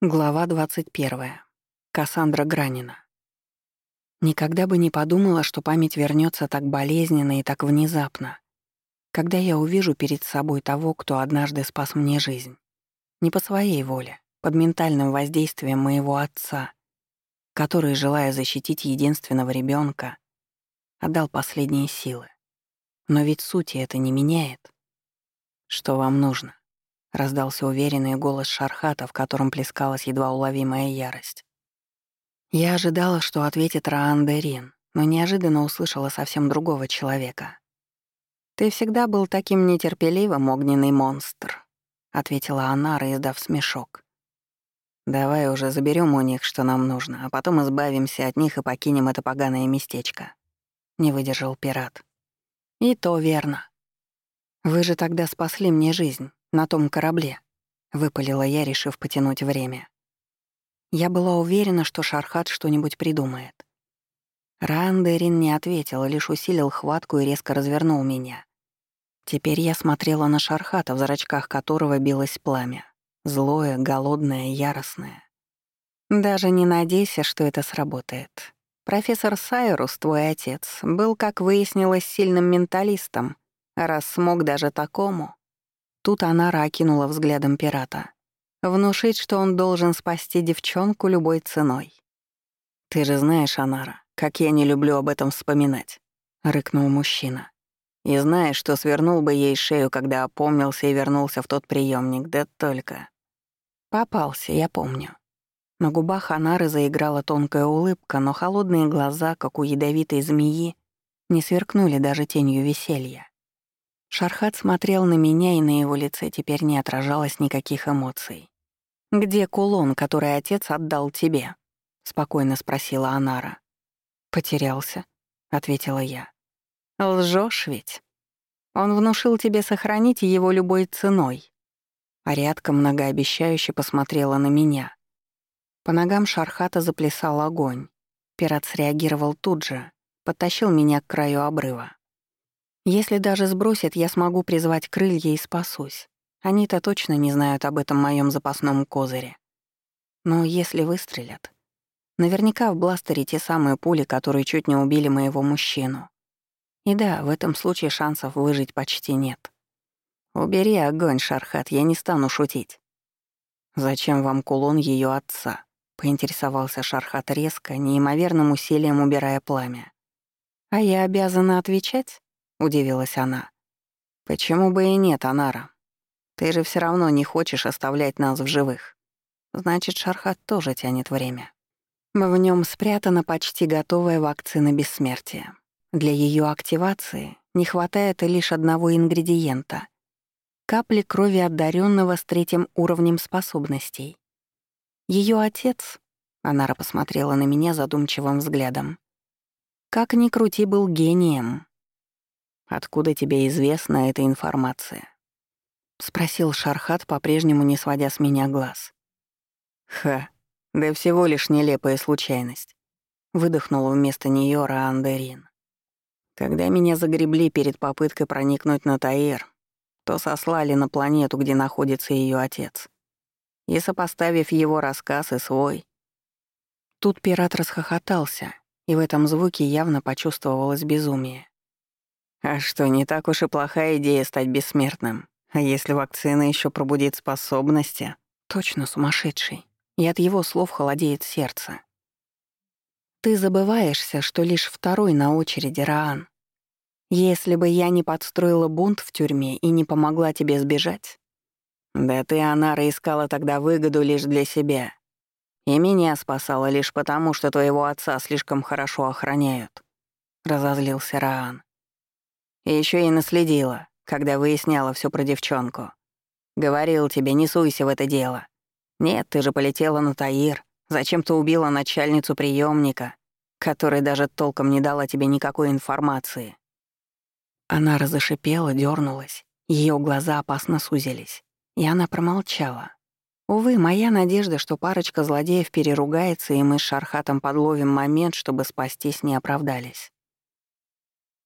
Глава 21. Кассандра Гранина. Никогда бы не подумала, что память вернется так болезненно и так внезапно, когда я увижу перед собой того, кто однажды спас мне жизнь. Не по своей воле, под ментальным воздействием моего отца, который, желая защитить единственного ребенка, отдал последние силы. Но ведь сути это не меняет. Что вам нужно? — раздался уверенный голос Шархата, в котором плескалась едва уловимая ярость. Я ожидала, что ответит Раан Дерин, но неожиданно услышала совсем другого человека. «Ты всегда был таким нетерпеливым, огненный монстр», — ответила она, издав смешок. «Давай уже заберем у них, что нам нужно, а потом избавимся от них и покинем это поганое местечко», — не выдержал пират. «И то верно. Вы же тогда спасли мне жизнь на том корабле», — выпалила я, решив потянуть время. Я была уверена, что Шархат что-нибудь придумает. Рандерин не ответил, лишь усилил хватку и резко развернул меня. Теперь я смотрела на Шархата, в зрачках которого билось пламя. Злое, голодное, яростное. Даже не надейся, что это сработает. Профессор Сайрус, твой отец, был, как выяснилось, сильным менталистом, раз смог даже такому. Тут Анара окинула взглядом пирата. Внушить, что он должен спасти девчонку любой ценой. «Ты же знаешь, Анара, как я не люблю об этом вспоминать», — рыкнул мужчина. «И знаешь, что свернул бы ей шею, когда опомнился и вернулся в тот приемник, да только...» Попался, я помню. На губах Анары заиграла тонкая улыбка, но холодные глаза, как у ядовитой змеи, не сверкнули даже тенью веселья. Шархат смотрел на меня, и на его лице теперь не отражалось никаких эмоций. «Где кулон, который отец отдал тебе?» — спокойно спросила Анара. «Потерялся», — ответила я. Лжешь ведь? Он внушил тебе сохранить его любой ценой». Ариадка многообещающе посмотрела на меня. По ногам Шархата заплясал огонь. Пират среагировал тут же, подтащил меня к краю обрыва. Если даже сбросят, я смогу призвать крылья и спасусь. Они-то точно не знают об этом моем запасном козыре. Но если выстрелят... Наверняка в бластере те самые пули, которые чуть не убили моего мужчину. И да, в этом случае шансов выжить почти нет. Убери огонь, Шархат, я не стану шутить. Зачем вам кулон ее отца? Поинтересовался Шархат резко, неимоверным усилием убирая пламя. А я обязана отвечать? — удивилась она. «Почему бы и нет, Анара? Ты же все равно не хочешь оставлять нас в живых. Значит, Шархат тоже тянет время. В нем спрятана почти готовая вакцина бессмертия. Для ее активации не хватает лишь одного ингредиента — капли крови одаренного с третьим уровнем способностей. Ее отец, Анара посмотрела на меня задумчивым взглядом, как ни крути, был гением, «Откуда тебе известна эта информация?» — спросил Шархат, по-прежнему не сводя с меня глаз. «Ха, да всего лишь нелепая случайность», — выдохнул вместо неё Раандерин. «Когда меня загребли перед попыткой проникнуть на Таир, то сослали на планету, где находится её отец. И сопоставив его рассказ и свой...» Тут пират расхохотался, и в этом звуке явно почувствовалось безумие. А что, не так уж и плохая идея стать бессмертным. А если вакцина еще пробудит способности? Точно сумасшедший. И от его слов холодеет сердце. Ты забываешься, что лишь второй на очереди Раан. Если бы я не подстроила бунт в тюрьме и не помогла тебе сбежать... Да ты, Анара, искала тогда выгоду лишь для себя. И меня спасала лишь потому, что твоего отца слишком хорошо охраняют. Разозлился Раан. И еще и наследила, когда выясняла все про девчонку. Говорил тебе, не суйся в это дело. Нет, ты же полетела на Таир. Зачем ты убила начальницу приемника, которая даже толком не дала тебе никакой информации? Она разошипела, дернулась, ее глаза опасно сузились, и она промолчала. Увы, моя надежда, что парочка злодеев переругается, и мы с Шархатом подловим момент, чтобы спастись, не оправдались.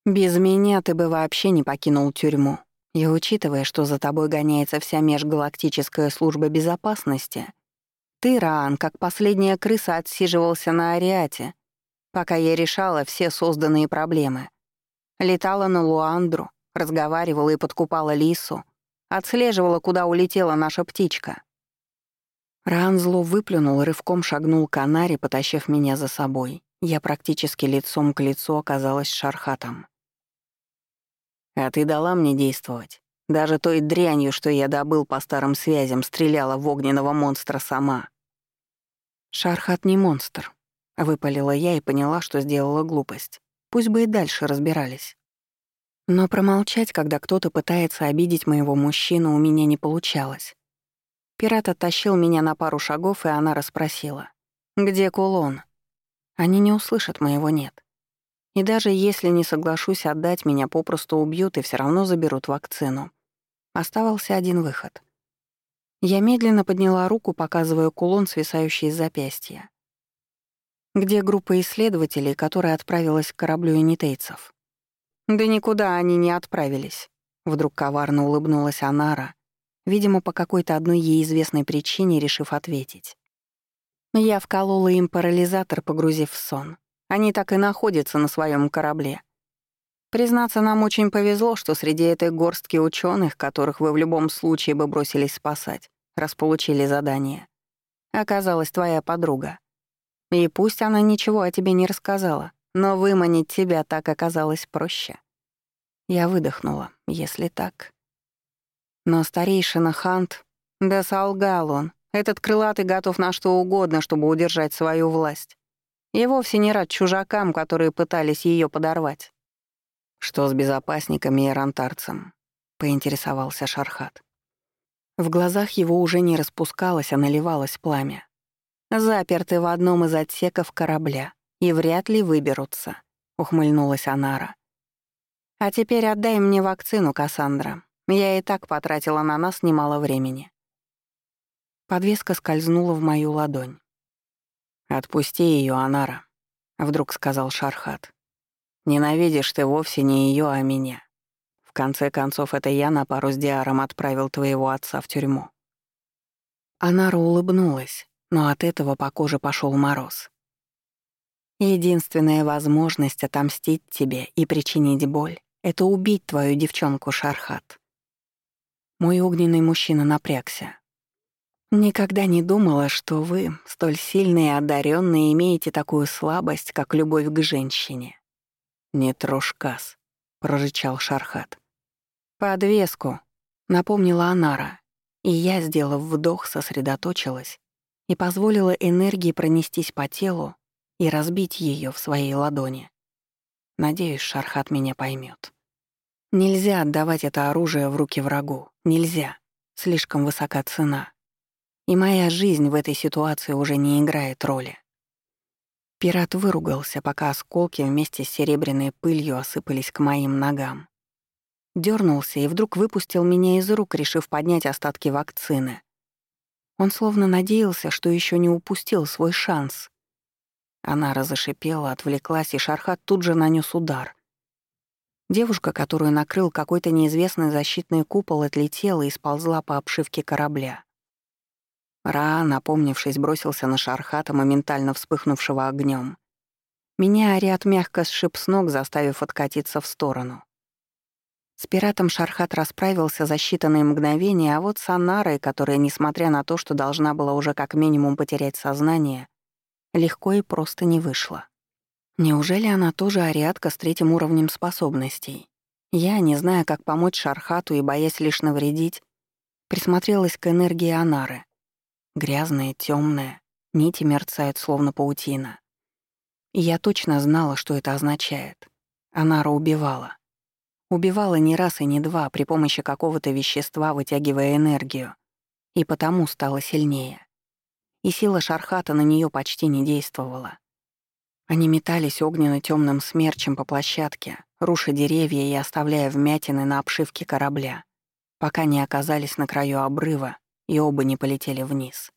Без меня ты бы вообще не покинул тюрьму. И учитывая, что за тобой гоняется вся межгалактическая служба безопасности, Ты, Раан, как последняя крыса отсиживался на Ариате, пока я решала все созданные проблемы. Летала на Луандру, разговаривала и подкупала Лису, отслеживала, куда улетела наша птичка. Раан зло выплюнул, рывком шагнул к Анаре, потащив меня за собой. Я практически лицом к лицу оказалась с Шархатом. «А ты дала мне действовать. Даже той дрянью, что я добыл по старым связям, стреляла в огненного монстра сама». «Шархат не монстр», — выпалила я и поняла, что сделала глупость. Пусть бы и дальше разбирались. Но промолчать, когда кто-то пытается обидеть моего мужчину, у меня не получалось. Пират оттащил меня на пару шагов, и она расспросила. «Где кулон?» Они не услышат моего «нет». И даже если не соглашусь отдать, меня попросту убьют и все равно заберут вакцину. Оставался один выход. Я медленно подняла руку, показывая кулон, свисающий из запястья. Где группа исследователей, которая отправилась к кораблю инитейцев? Да никуда они не отправились. Вдруг коварно улыбнулась Анара, видимо, по какой-то одной ей известной причине решив ответить. Я вколола им парализатор, погрузив в сон. Они так и находятся на своем корабле. Признаться, нам очень повезло, что среди этой горстки ученых, которых вы в любом случае бы бросились спасать, раз получили задание, оказалась твоя подруга. И пусть она ничего о тебе не рассказала, но выманить тебя так оказалось проще. Я выдохнула, если так. Но старейшина Хант, да солгал он, этот крылатый готов на что угодно, чтобы удержать свою власть. И вовсе не рад чужакам, которые пытались ее подорвать. «Что с безопасниками и рантарцем?» — поинтересовался Шархат. В глазах его уже не распускалось, а наливалось пламя. «Заперты в одном из отсеков корабля и вряд ли выберутся», — ухмыльнулась Анара. «А теперь отдай мне вакцину, Кассандра. Я и так потратила на нас немало времени. Подвеска скользнула в мою ладонь. «Отпусти ее, Анара», — вдруг сказал Шархат. «Ненавидишь ты вовсе не ее, а меня. В конце концов, это я на пару с Диаром отправил твоего отца в тюрьму». Анара улыбнулась, но от этого по коже пошел мороз. «Единственная возможность отомстить тебе и причинить боль — это убить твою девчонку Шархат». Мой огненный мужчина напрягся. Никогда не думала, что вы, столь сильные и одаренные, имеете такую слабость, как любовь к женщине. Не трожь Кас, прорычал Шархат. Подвеску, напомнила Анара, и я, сделав вдох, сосредоточилась и позволила энергии пронестись по телу и разбить ее в своей ладони. Надеюсь, Шархат меня поймет. Нельзя отдавать это оружие в руки врагу. Нельзя. Слишком высока цена. И моя жизнь в этой ситуации уже не играет роли. Пират выругался, пока осколки вместе с серебряной пылью осыпались к моим ногам. Дёрнулся и вдруг выпустил меня из рук, решив поднять остатки вакцины. Он словно надеялся, что еще не упустил свой шанс. Она разошипела, отвлеклась, и Шархат тут же нанес удар. Девушка, которую накрыл какой-то неизвестный защитный купол, отлетела и сползла по обшивке корабля. Ра, напомнившись, бросился на Шархата, моментально вспыхнувшего огнем. Меня Ариат мягко сшиб с ног, заставив откатиться в сторону. С пиратом Шархат расправился за считанные мгновения, а вот с Анарой, которая, несмотря на то, что должна была уже как минимум потерять сознание, легко и просто не вышла. Неужели она тоже ариатка с третьим уровнем способностей? Я, не зная, как помочь Шархату и боясь лишь навредить, присмотрелась к энергии Анары — Грязная, темная, нити мерцают, словно паутина. И я точно знала, что это означает. Анара убивала. Убивала не раз и не два при помощи какого-то вещества, вытягивая энергию. И потому стала сильнее. И сила Шархата на нее почти не действовала. Они метались огненно темным смерчем по площадке, руша деревья и оставляя вмятины на обшивке корабля, пока не оказались на краю обрыва и оба не полетели вниз.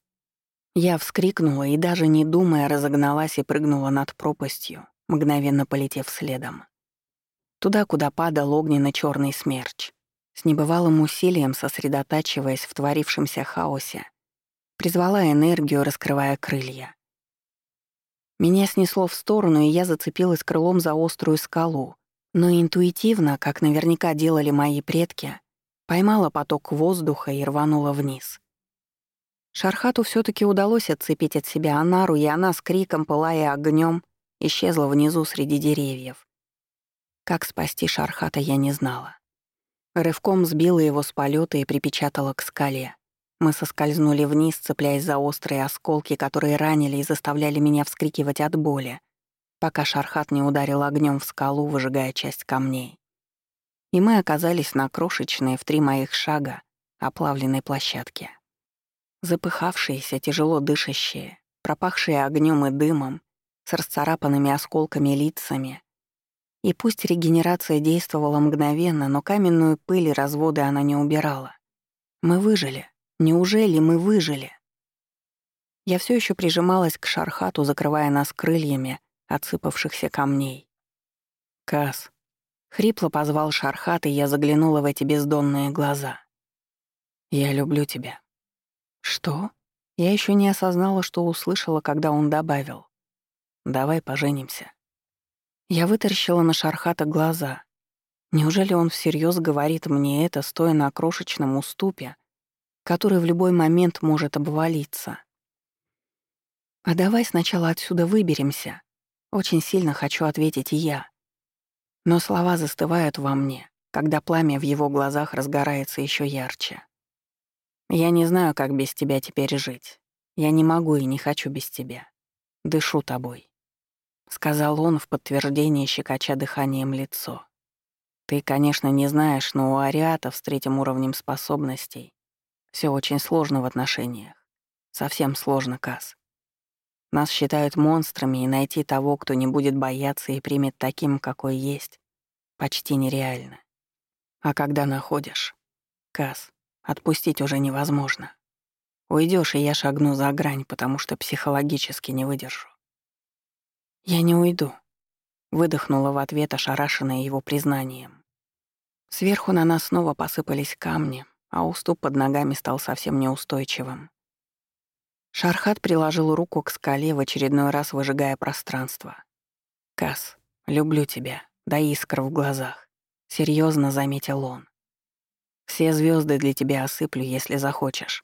Я вскрикнула и, даже не думая, разогналась и прыгнула над пропастью, мгновенно полетев следом. Туда, куда падал огненно черный смерч, с небывалым усилием сосредотачиваясь в творившемся хаосе, Призвала энергию, раскрывая крылья. Меня снесло в сторону, и я зацепилась крылом за острую скалу, но интуитивно, как наверняка делали мои предки, поймала поток воздуха и рванула вниз. Шархату все таки удалось отцепить от себя Анару, и она с криком, пылая огнем, исчезла внизу среди деревьев. Как спасти Шархата, я не знала. Рывком сбила его с полета и припечатала к скале. Мы соскользнули вниз, цепляясь за острые осколки, которые ранили и заставляли меня вскрикивать от боли, пока Шархат не ударил огнем в скалу, выжигая часть камней. И мы оказались на крошечной в три моих шага оплавленной площадке. Запыхавшиеся, тяжело дышащие, пропахшие огнем и дымом, с расцарапанными осколками лицами. И пусть регенерация действовала мгновенно, но каменную пыль и разводы она не убирала. Мы выжили. Неужели мы выжили? Я все еще прижималась к шархату, закрывая нас крыльями отсыпавшихся камней. «Кас», — хрипло позвал шархат, и я заглянула в эти бездонные глаза. «Я люблю тебя». «Что?» Я еще не осознала, что услышала, когда он добавил. «Давай поженимся». Я вытаращила на Шархата глаза. Неужели он всерьез говорит мне это, стоя на крошечном уступе, который в любой момент может обвалиться. «А давай сначала отсюда выберемся», — очень сильно хочу ответить и я. Но слова застывают во мне, когда пламя в его глазах разгорается еще ярче. «Я не знаю, как без тебя теперь жить. Я не могу и не хочу без тебя. Дышу тобой», — сказал он в подтверждение, щекоча дыханием лицо. «Ты, конечно, не знаешь, но у ариатов с третьим уровнем способностей все очень сложно в отношениях. Совсем сложно, Кас. Нас считают монстрами, и найти того, кто не будет бояться и примет таким, какой есть, почти нереально. А когда находишь, Кас, отпустить уже невозможно. Уйдешь, и я шагну за грань, потому что психологически не выдержу. «Я не уйду», — выдохнула в ответ, ошарашенная его признанием. Сверху на нас снова посыпались камни, а уступ под ногами стал совсем неустойчивым. Шархат приложил руку к скале, в очередной раз выжигая пространство. «Кас, люблю тебя, да искр в глазах», — серьезно заметил он. «Все звезды для тебя осыплю, если захочешь».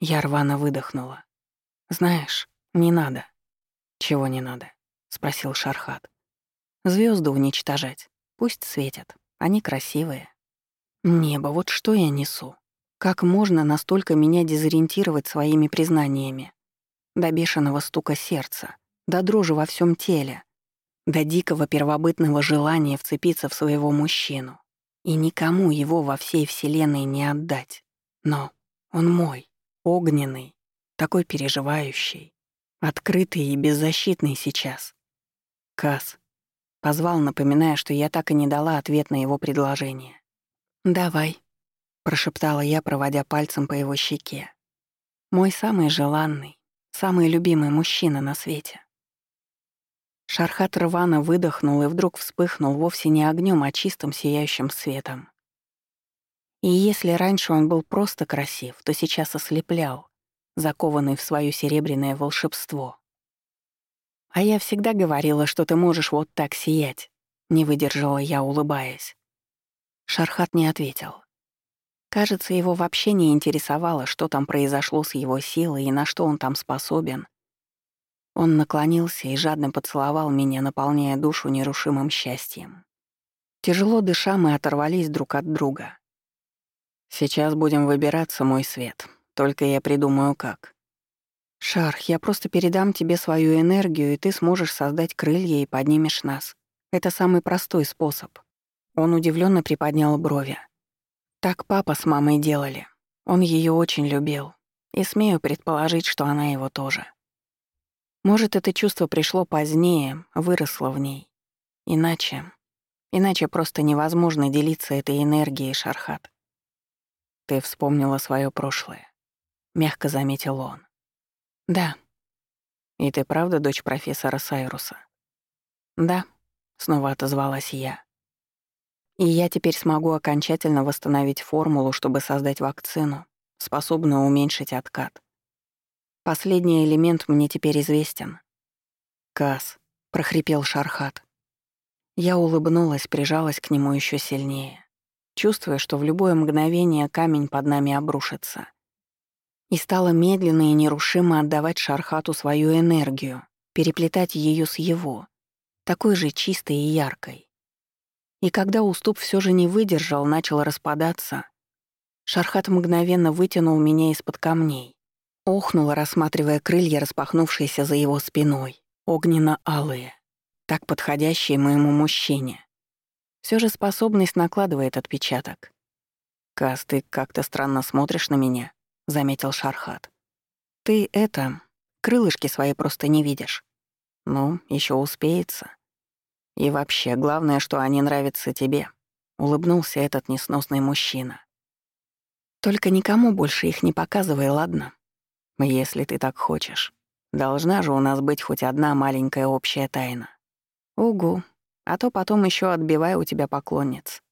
Я рвано выдохнула. «Знаешь, не надо». «Чего не надо?» — спросил Шархат. Звезды уничтожать. Пусть светят. Они красивые. Небо, вот что я несу. Как можно настолько меня дезориентировать своими признаниями? До бешеного стука сердца, до дрожи во всем теле, до дикого первобытного желания вцепиться в своего мужчину и никому его во всей вселенной не отдать. Но он мой, огненный, такой переживающий, открытый и беззащитный сейчас. Кас позвал, напоминая, что я так и не дала ответ на его предложение. «Давай», — прошептала я, проводя пальцем по его щеке. «Мой самый желанный, самый любимый мужчина на свете». Шархат рвано выдохнул и вдруг вспыхнул вовсе не огнем, а чистым сияющим светом. И если раньше он был просто красив, то сейчас ослеплял, закованный в свое серебряное волшебство. «А я всегда говорила, что ты можешь вот так сиять», — не выдержала я, улыбаясь. Шархат не ответил. Кажется, его вообще не интересовало, что там произошло с его силой и на что он там способен. Он наклонился и жадно поцеловал меня, наполняя душу нерушимым счастьем. Тяжело дыша, мы оторвались друг от друга. «Сейчас будем выбираться, мой свет. Только я придумаю, как». «Шарх, я просто передам тебе свою энергию, и ты сможешь создать крылья и поднимешь нас. Это самый простой способ». Он удивленно приподнял брови. Так папа с мамой делали. Он ее очень любил. И смею предположить, что она его тоже. Может, это чувство пришло позднее, выросло в ней. Иначе... Иначе просто невозможно делиться этой энергией, Шархат. Ты вспомнила свое прошлое. Мягко заметил он. Да. И ты правда дочь профессора Сайруса? Да, снова отозвалась я. И я теперь смогу окончательно восстановить формулу, чтобы создать вакцину, способную уменьшить откат. Последний элемент мне теперь известен. «Кас», — прохрипел Шархат. Я улыбнулась, прижалась к нему еще сильнее, чувствуя, что в любое мгновение камень под нами обрушится. И стала медленно и нерушимо отдавать Шархату свою энергию, переплетать ее с его, такой же чистой и яркой. И когда уступ все же не выдержал, начал распадаться, Шархат мгновенно вытянул меня из-под камней. Охнула, рассматривая крылья, распахнувшиеся за его спиной, огненно-алые, так подходящие моему мужчине. Все же способность накладывает отпечаток. «Кас, ты как-то странно смотришь на меня», — заметил Шархат. «Ты это, крылышки свои просто не видишь. Ну, еще успеется. И вообще, главное, что они нравятся тебе», — улыбнулся этот несносный мужчина. «Только никому больше их не показывай, ладно? Если ты так хочешь. Должна же у нас быть хоть одна маленькая общая тайна. Угу, а то потом еще отбивай у тебя поклонниц».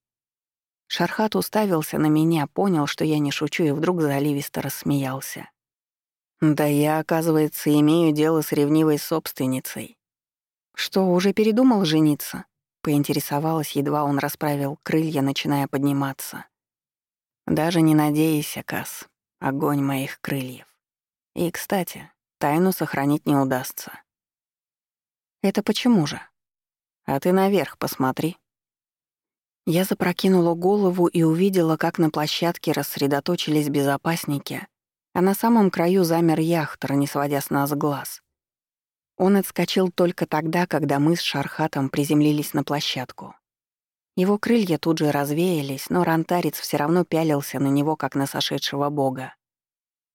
Шархат уставился на меня, понял, что я не шучу, и вдруг заливисто рассмеялся. «Да я, оказывается, имею дело с ревнивой собственницей. Что, уже передумал жениться?» — поинтересовалась, едва он расправил крылья, начиная подниматься. «Даже не надейся, Кас, огонь моих крыльев. И, кстати, тайну сохранить не удастся». «Это почему же?» «А ты наверх посмотри», я запрокинула голову и увидела, как на площадке рассредоточились безопасники, а на самом краю замер яхтер, не сводя с нас глаз. Он отскочил только тогда, когда мы с Шархатом приземлились на площадку. Его крылья тут же развеялись, но рантарец все равно пялился на него, как на сошедшего бога.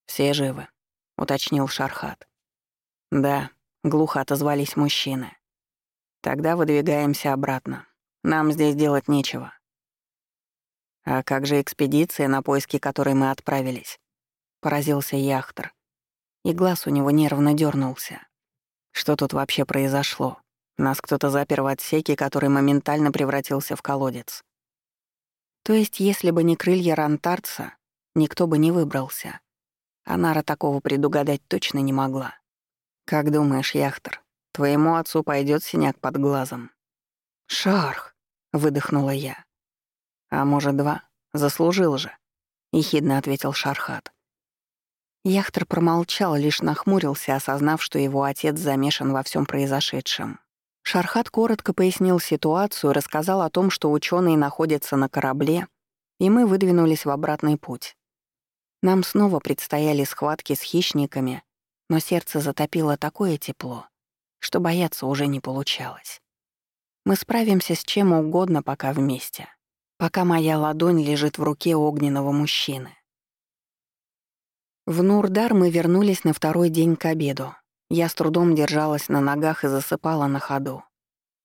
«Все живы», — уточнил Шархат. «Да», — глухо отозвались мужчины. «Тогда выдвигаемся обратно. Нам здесь делать нечего. А как же экспедиция, на поиски которой мы отправились? Поразился Яхтер. И глаз у него нервно дернулся. Что тут вообще произошло? Нас кто-то запер в отсеке, который моментально превратился в колодец. То есть, если бы не крылья Рантарца, никто бы не выбрался. А Нара такого предугадать точно не могла. Как думаешь, Яхтер, твоему отцу пойдет синяк под глазом? Шарх! — выдохнула я. «А может, два? Заслужил же», — ехидно ответил Шархат. Яхтер промолчал, лишь нахмурился, осознав, что его отец замешан во всем произошедшем. Шархат коротко пояснил ситуацию, рассказал о том, что ученые находятся на корабле, и мы выдвинулись в обратный путь. Нам снова предстояли схватки с хищниками, но сердце затопило такое тепло, что бояться уже не получалось. Мы справимся с чем угодно, пока вместе. Пока моя ладонь лежит в руке огненного мужчины. В Нурдар мы вернулись на второй день к обеду. Я с трудом держалась на ногах и засыпала на ходу.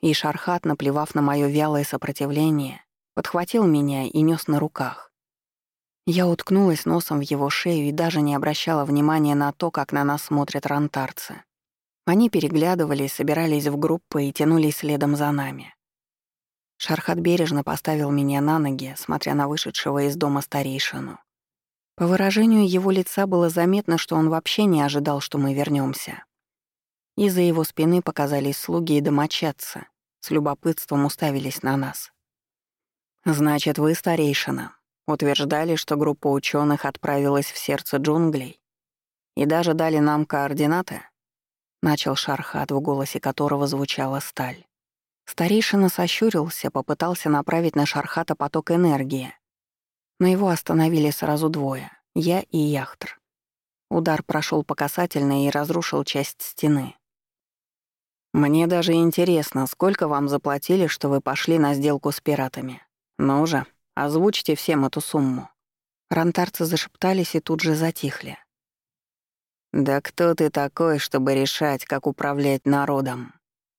И Шархат, наплевав на мое вялое сопротивление, подхватил меня и нес на руках. Я уткнулась носом в его шею и даже не обращала внимания на то, как на нас смотрят рантарцы. Они переглядывались, собирались в группы и тянулись следом за нами. Шархат бережно поставил меня на ноги, смотря на вышедшего из дома старейшину. По выражению его лица было заметно, что он вообще не ожидал, что мы вернемся. Из-за его спины показались слуги и домочадцы, с любопытством уставились на нас. «Значит, вы, старейшина, утверждали, что группа ученых отправилась в сердце джунглей и даже дали нам координаты?» начал Шархат, в голосе которого звучала сталь. Старейшина сощурился, попытался направить на Шархата поток энергии. Но его остановили сразу двое — я и Яхтр. Удар прошел по касательной и разрушил часть стены. «Мне даже интересно, сколько вам заплатили, что вы пошли на сделку с пиратами? Ну же, озвучьте всем эту сумму». Рантарцы зашептались и тут же затихли. «Да кто ты такой, чтобы решать, как управлять народом?»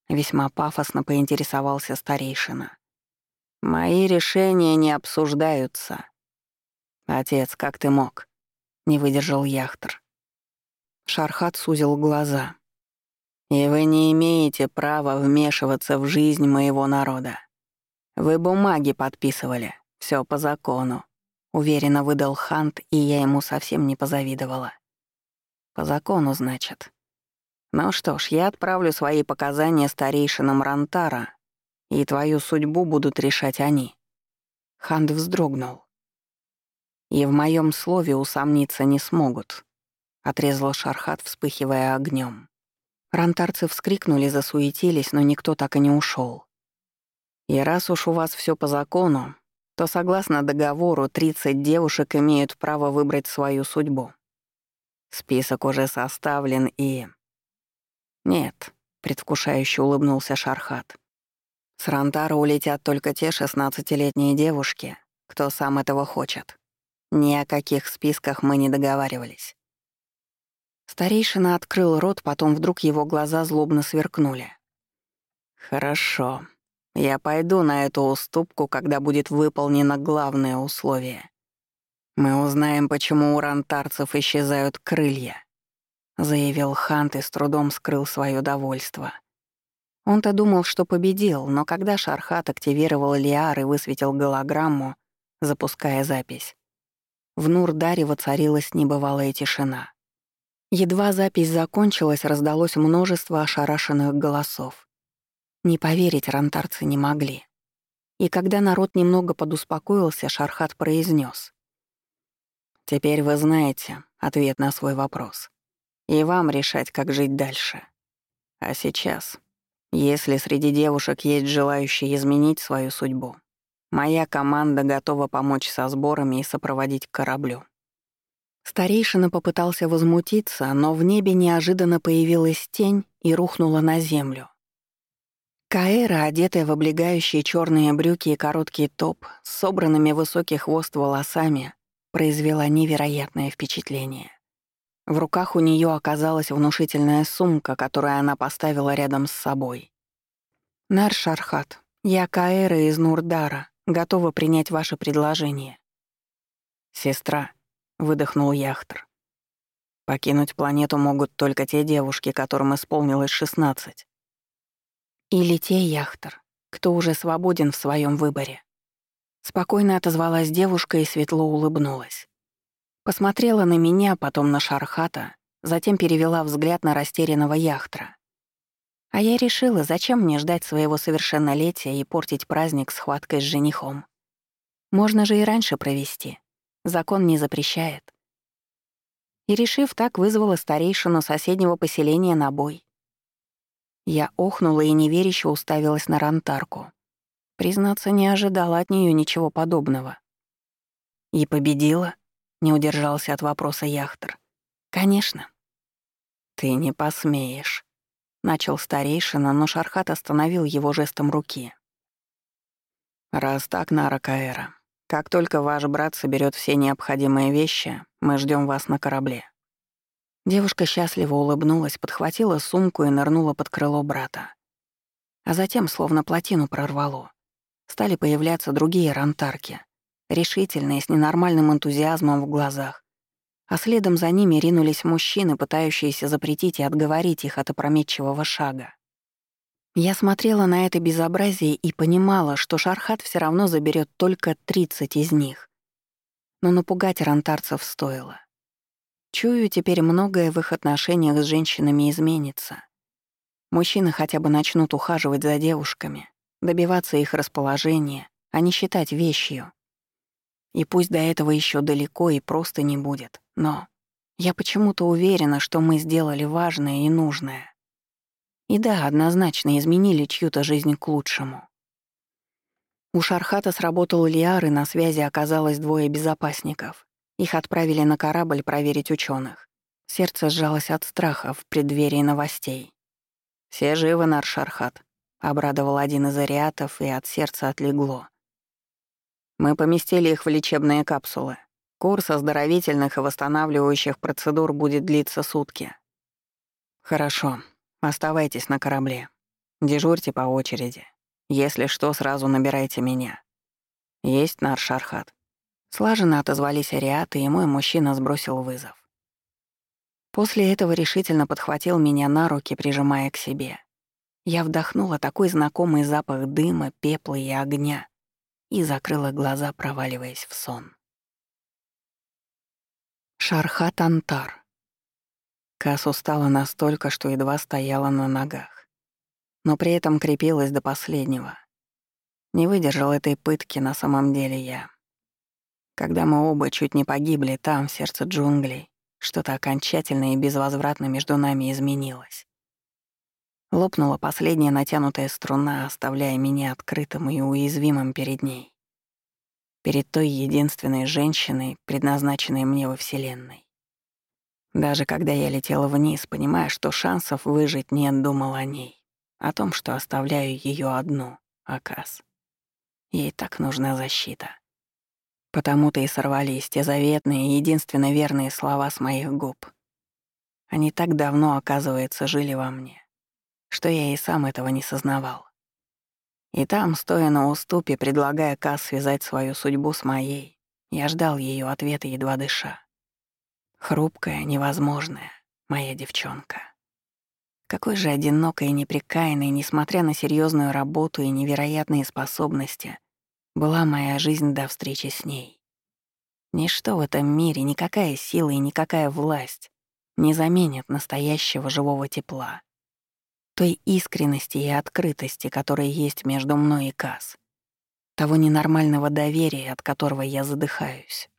Весьма пафосно поинтересовался старейшина. «Мои решения не обсуждаются». «Отец, как ты мог?» — не выдержал Яхтер. Шархат сузил глаза. «И вы не имеете права вмешиваться в жизнь моего народа. Вы бумаги подписывали, все по закону», — уверенно выдал Хант, и я ему совсем не позавидовала. По закону, значит. Ну что ж, я отправлю свои показания старейшинам Рантара, и твою судьбу будут решать они». Ханд вздрогнул. «И в моем слове усомниться не смогут», — отрезал Шархат, вспыхивая огнем. Рантарцы вскрикнули, засуетились, но никто так и не ушел. «И раз уж у вас все по закону, то, согласно договору, 30 девушек имеют право выбрать свою судьбу. Список уже составлен и... «Нет», — предвкушающе улыбнулся Шархат. «С Рантара улетят только те шестнадцатилетние девушки, кто сам этого хочет. Ни о каких списках мы не договаривались». Старейшина открыл рот, потом вдруг его глаза злобно сверкнули. «Хорошо. Я пойду на эту уступку, когда будет выполнено главное условие. Мы узнаем, почему у рантарцев исчезают крылья. — заявил Хант и с трудом скрыл свое довольство. Он-то думал, что победил, но когда Шархат активировал Лиар и высветил голограмму, запуская запись, в Нурдаре воцарилась небывалая тишина. Едва запись закончилась, раздалось множество ошарашенных голосов. Не поверить рантарцы не могли. И когда народ немного подуспокоился, Шархат произнес: «Теперь вы знаете ответ на свой вопрос. И вам решать, как жить дальше. А сейчас, если среди девушек есть желающие изменить свою судьбу, моя команда готова помочь со сборами и сопроводить к кораблю. Старейшина попытался возмутиться, но в небе неожиданно появилась тень и рухнула на землю. Каэра, одетая в облегающие черные брюки и короткий топ, с собранными высокий хвост волосами, произвела невероятное впечатление. В руках у нее оказалась внушительная сумка, которую она поставила рядом с собой. «Нар Шархат, я Каэра из Нурдара, готова принять ваше предложение». «Сестра», — выдохнул Яхтер. «Покинуть планету могут только те девушки, которым исполнилось шестнадцать». «Или те, Яхтер, кто уже свободен в своем выборе». Спокойно отозвалась девушка и светло улыбнулась. Посмотрела на меня, потом на Шархата, затем перевела взгляд на растерянного яхтра. А я решила, зачем мне ждать своего совершеннолетия и портить праздник схваткой с женихом. Можно же и раньше провести. Закон не запрещает. И, решив так, вызвала старейшину соседнего поселения на бой. Я охнула и неверяще уставилась на Рантарку. Признаться, не ожидала от нее ничего подобного. И победила. Не удержался от вопроса Яхтер. «Конечно». «Ты не посмеешь», — начал старейшина, но Шархат остановил его жестом руки. «Раз так, Нара как только ваш брат соберет все необходимые вещи, мы ждем вас на корабле». Девушка счастливо улыбнулась, подхватила сумку и нырнула под крыло брата. А затем, словно плотину прорвало, стали появляться другие рантарки, решительные, с ненормальным энтузиазмом в глазах. А следом за ними ринулись мужчины, пытающиеся запретить и отговорить их от опрометчивого шага. Я смотрела на это безобразие и понимала, что Шархат все равно заберет только 30 из них. Но напугать рантарцев стоило. Чую, теперь многое в их отношениях с женщинами изменится. Мужчины хотя бы начнут ухаживать за девушками, добиваться их расположения, а не считать вещью. И пусть до этого еще далеко и просто не будет, но я почему-то уверена, что мы сделали важное и нужное. И да, однозначно изменили чью-то жизнь к лучшему. У Шархата сработал Лиар, и на связи оказалось двое безопасников. Их отправили на корабль проверить ученых. Сердце сжалось от страха в преддверии новостей. «Все живы, Наршархат», — обрадовал один из ариатов, и от сердца отлегло. Мы поместили их в лечебные капсулы. Курс оздоровительных и восстанавливающих процедур будет длиться сутки. Хорошо. Оставайтесь на корабле. Дежурьте по очереди. Если что, сразу набирайте меня. Есть наш Шархат. Слаженно отозвались ариаты, и мой мужчина сбросил вызов. После этого решительно подхватил меня на руки, прижимая к себе. Я вдохнула такой знакомый запах дыма, пепла и огня, и закрыла глаза, проваливаясь в сон. Шархат Антар. Кас устала настолько, что едва стояла на ногах. Но при этом крепилась до последнего. Не выдержал этой пытки на самом деле я. Когда мы оба чуть не погибли там, в сердце джунглей, что-то окончательно и безвозвратно между нами изменилось. Лопнула последняя натянутая струна, оставляя меня открытым и уязвимым перед ней. Перед той единственной женщиной, предназначенной мне во Вселенной. Даже когда я летела вниз, понимая, что шансов выжить нет, думал о ней. О том, что оставляю ее одну, Акас. Ей так нужна защита. Потому-то и сорвались те заветные и единственно верные слова с моих губ. Они так давно, оказывается, жили во мне, что я и сам этого не сознавал. И там, стоя на уступе, предлагая Кас связать свою судьбу с моей, я ждал ее ответа, едва дыша. Хрупкая, невозможная, моя девчонка. Какой же одинокой и непрекаянной, несмотря на серьезную работу и невероятные способности, была моя жизнь до встречи с ней. Ничто в этом мире, никакая сила и никакая власть не заменят настоящего живого тепла. Той искренности и открытости, которая есть между мной и Каз. Того ненормального доверия, от которого я задыхаюсь.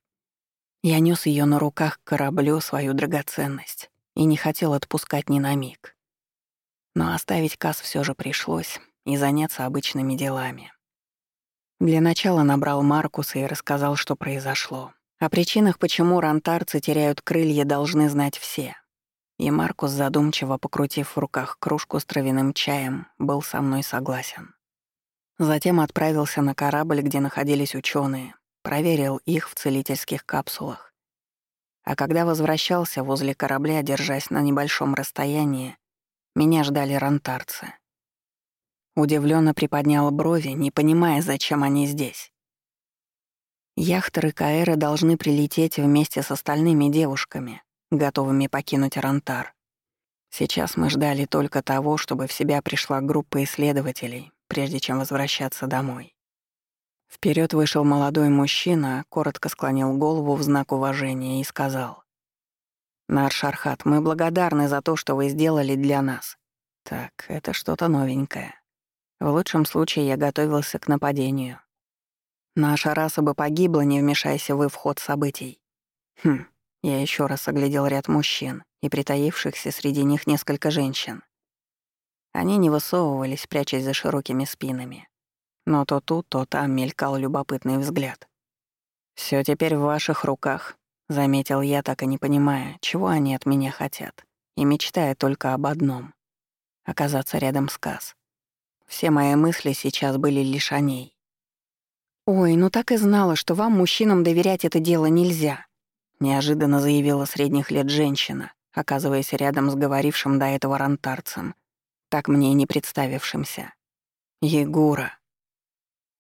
Я нес ее на руках к кораблю, свою драгоценность, и не хотел отпускать ни на миг. Но оставить Кас все же пришлось и заняться обычными делами. Для начала набрал Маркуса и рассказал, что произошло. О причинах, почему рантарцы теряют крылья, должны знать все. И Маркус, задумчиво покрутив в руках кружку с травяным чаем, был со мной согласен. Затем отправился на корабль, где находились ученые, проверил их в целительских капсулах. А когда возвращался возле корабля, держась на небольшом расстоянии, меня ждали рантарцы. Удивленно приподнял брови, не понимая, зачем они здесь. Яхтеры Каэра должны прилететь вместе с остальными девушками, готовыми покинуть Рантар. Сейчас мы ждали только того, чтобы в себя пришла группа исследователей, прежде чем возвращаться домой. Вперед вышел молодой мужчина, коротко склонил голову в знак уважения и сказал. «Наршархат, мы благодарны за то, что вы сделали для нас. Так, это что-то новенькое. В лучшем случае я готовился к нападению. Наша раса бы погибла, не вмешайся вы в ход событий. Хм, я еще раз оглядел ряд мужчин и притаившихся среди них несколько женщин. Они не высовывались, прячась за широкими спинами. Но то тут, то там мелькал любопытный взгляд. Все теперь в ваших руках», — заметил я, так и не понимая, чего они от меня хотят, и мечтая только об одном — оказаться рядом с Каз. Все мои мысли сейчас были лишь о ней. «Ой, ну так и знала, что вам, мужчинам, доверять это дело нельзя», — неожиданно заявила средних лет женщина, оказываясь рядом с говорившим до этого рантарцем, так мне и не представившимся. «Егура»,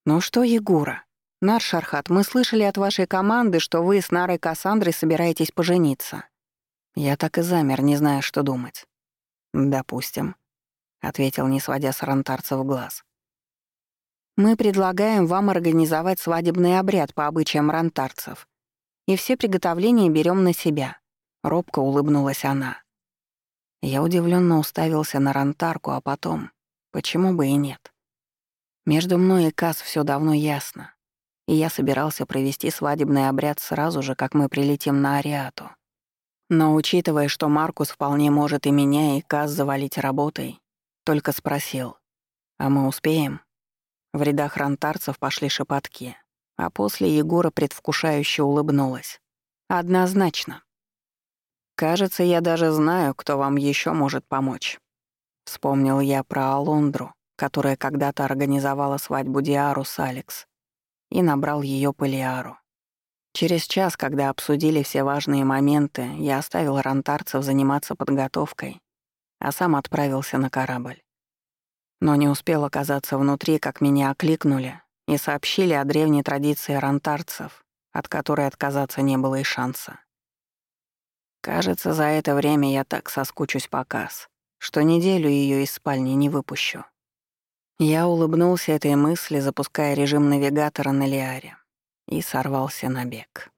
«Ну что, Егора? Наршархат, мы слышали от вашей команды, что вы с Нарой Кассандрой собираетесь пожениться». Я так и замер, не зная, что думать. «Допустим», — ответил, не сводя с рантарца в глаз. «Мы предлагаем вам организовать свадебный обряд по обычаям рантарцев, и все приготовления берем на себя», — робко улыбнулась она. Я удивленно уставился на рантарку, а потом, почему бы и нет. Между мной и Кас все давно ясно, и я собирался провести свадебный обряд сразу же, как мы прилетим на Ариату. Но учитывая, что Маркус вполне может и меня, и Кас завалить работой, только спросил, «А мы успеем?» В рядах рантарцев пошли шепотки, а после Егора предвкушающе улыбнулась. «Однозначно. Кажется, я даже знаю, кто вам еще может помочь». Вспомнил я про Алондру, которая когда-то организовала свадьбу Диару с Алекс, и набрал ее по Лиару. Через час, когда обсудили все важные моменты, я оставил рантарцев заниматься подготовкой, а сам отправился на корабль. Но не успел оказаться внутри, как меня окликнули и сообщили о древней традиции рантарцев, от которой отказаться не было и шанса. Кажется, за это время я так соскучусь по Касс, что неделю ее из спальни не выпущу. Я улыбнулся этой мысли, запуская режим навигатора на Лиаре, и сорвался на бег.